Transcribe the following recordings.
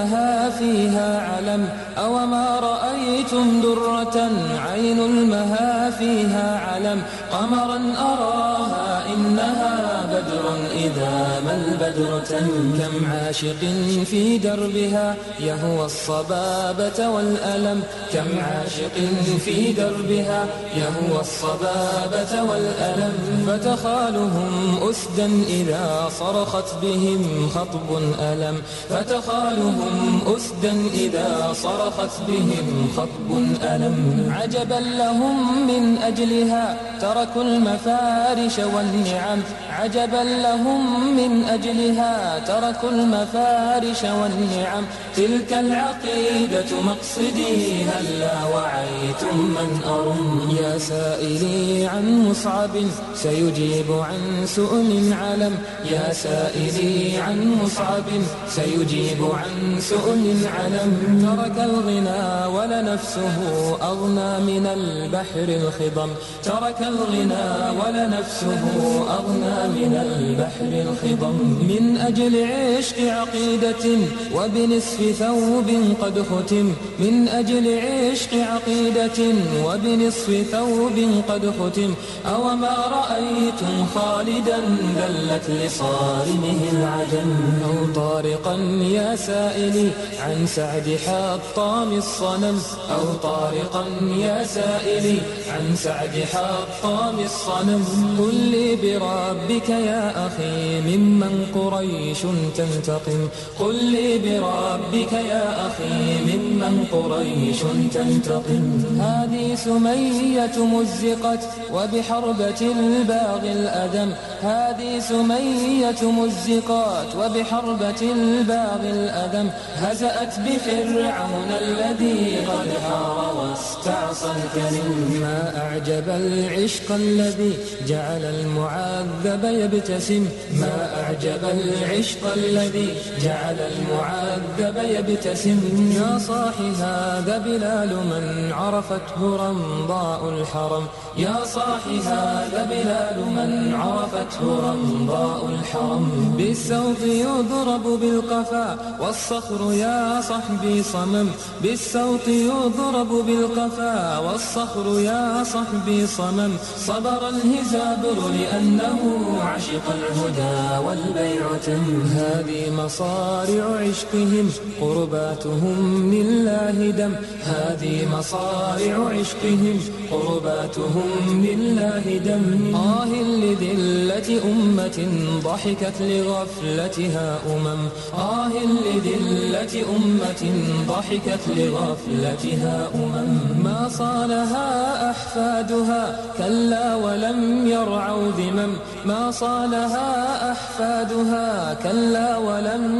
لها فيها علم. أوما رأيتم درة عين المها فيها علم. قمرا بدر إذا ما البدر كم عاشق في دربها يهوى الصبابة والألم. كم عاشق في دربها يهوى الصبابة والألم. فتخالهم أسدا إذا صرخت بهم خطب ألم فتخالهم أسدا إذا صرخت بهم خطب ألم عجبا لهم من أجلها تركوا المفارش والنعم. عجبا لهم من أجلها تركوا المفارش والنعم. تلك العقيدة مقصدي هلا وعيتم من أرم. يا سائلي عن مصعب سيجيب عن سؤل علم. يا سائلي عن مصعب سيجيب عن سؤل علم. ترك الغنى ولنفسه أغنى من البحر الخضم. ترك الغنى ولنفسه أغنى من البحر الخضم من أجل عشق عقيدة وبنصف ثوب قد ختم. من أجل عشق عقيدة وبنصف ثوب قد ختم. أو ما رأيتم خالدا ذلت لصارمه العجم. أو طارقا يا سائلي عن سعد حطام الصنم. أو طارقا يا سائلي عن سعد حطام الصنم. قل لي بربك يا أخي ممن قريش تنتقم. قل لي بربك يا أخي ممن قريش تنتقم. هذه سمية مزقت وبحربة الباغي الأدم. هذه سمية مزقات وبحربة الباغي الأدم. هزأت بفرعون الذي قد حار ما أعجب العشق الذي جعل المعذب يبتسم. ما أعجب العشق الذي جعل المعذب يبتسم. يا صاح هذا بلال من عرفته رمضاء الحرم. يا صاح هذا بلال من عرفته رمضاء الحرم. بالسوط يضرب بالقفا والصخر يا صحبي صمم. بالسوط يضرب بالقفا والصخر يا صحبي صمم. صبر الهزابر لأنه عشق الهدى والبيع تم هذه مصارع عشقهم قرباتهم لله دم. هذه مصارع عشقهم قرباتهم لله دم. آه لذلة أمة ضحكت لغفلتها أمم. آه لذلة أمة ضحكت لغفلتها أمم. ما صالها أحفادها كلا ولم يرعوا ذمم. ما صالها أحفادها كلا ولم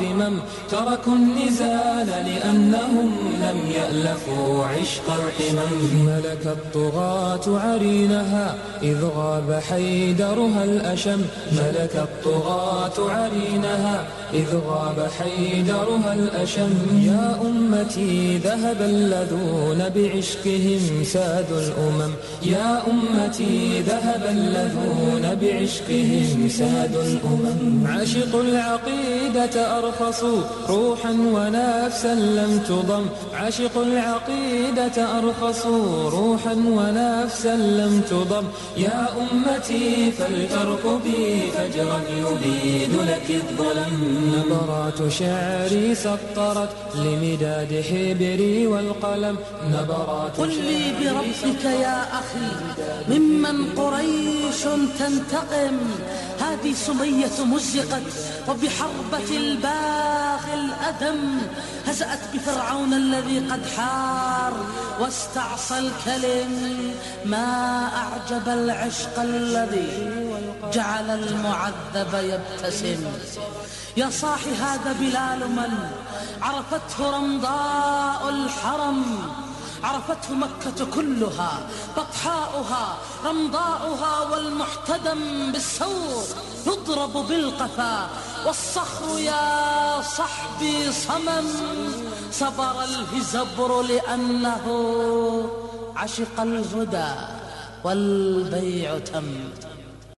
ذمم تركوا النزال لأنهم لم يألفوا عشق الحمم. ملك الطغاة عرينها إذ غاب حيدرها الأشم. ملك الطغاة عرينها إذ غاب حيدرها الأشم. يا أمتي ذهب اللذون بعشقهم سادوا الأمم. يا أمتي ذهب اللذون بعشقهم سادوا الأمم. عشقوا العقيدة أرخصوا روحا ونفسا لم تضم. عشقوا العقيدة أرخصوا روحا ونفسا لم تضم. يا أمتي فلتركبي فجرا. يبيد لك الظلم. نبرات شعري سطرت لمداد حبري والقلم. نبرات قل لي بربك يا أخي ممن قريش تنتقم. هذه سمية مزقت وبحربة الباغي الأدم هزأت بفرعون الذي قد حار واستعصى الكلم ما أعجب العشق الذي جعل المعذب يبتسم. يا صاحي هذا بلال من عرفته رمضاء الحرم عرفته مكة كلها بطحاؤها رمضاؤها والمحتدم بالسوق يضرب بالقفا. والصخر يا صحبي صمم صبر الهزبر لأنه عشق الهدى والبيع تم.